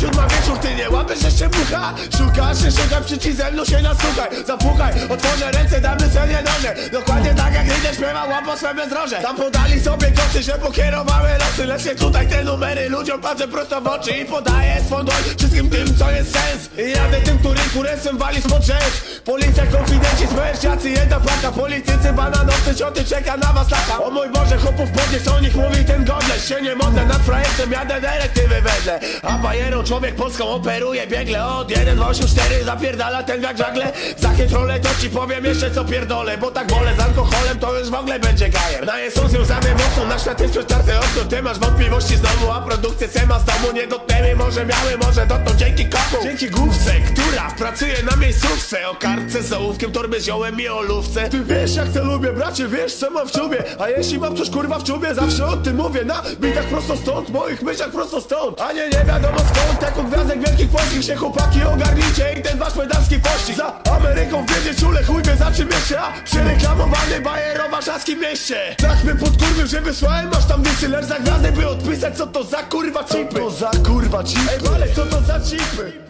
siódma wieczór, ty nie łapiesz jeszcze bucha. Szukasz się, szukam przyci ze mną się nasłuchaj. Zapukaj, otworzę ręce, damy cenie noże Dokładnie tak jak Lider śpiewa, łapo swe bezdroże Tam podali sobie kosy, że pokierowały losy. Lecz nie tutaj te numery, ludziom patrzę prosto w oczy I podaję swą dłoń wszystkim tym, co jest sens. I jadę tym, który kuresem wali spod rzęs Policja, konfidenci, śmierciacy, jedna plaka Politycy, bananowcy, cioty, czeka na was lata. O mój Boże, chłopów podnieś, o nich mówi ten godleś Nie modlę, nad frajercem jadę dyrektywy wedle. A bajerą człowiek Polską operuje biegle Od 1, 2, 8, 4 zapierdala ten jak żagle. Za chytrole to ci powiem jeszcze co pierdolę Bo tak wolę z alkoholem to już w ogóle będzie gajer. Na są związane mocno, na świat jest przeczarte okno. Ty masz wątpliwości znowu, a produkcję sema z domu. Nie dotknęły, może miały, może dotąd dzięki komu Dzięki główce, która pracuje na miejscówce. O kartce z ołówkiem, torby ziołem i olówce. Ty wiesz jak to lubię, bracie, wiesz co mam w czubie A jeśli mam coś kurwa w czubie, zawsze o tym mówię. Na bitach prosto stąd, moich myślach prosto stąd. A nie, nie wiadomo skąd, jako gwiazdek wielkich polskich się chłopaki ogarnijcie I ten wasz pedalski pościg. Za Ameryką wiedzie czule, chuj wie za czym jeszcze A przereklamowany bajer o warszawskim mieście. Tak mnie podkurwił, że wysłałem aż tam dysy Lecz za by odpisać co to za kurwa cipy. Co to za kurwa cipy? Ej, ale co to za cipy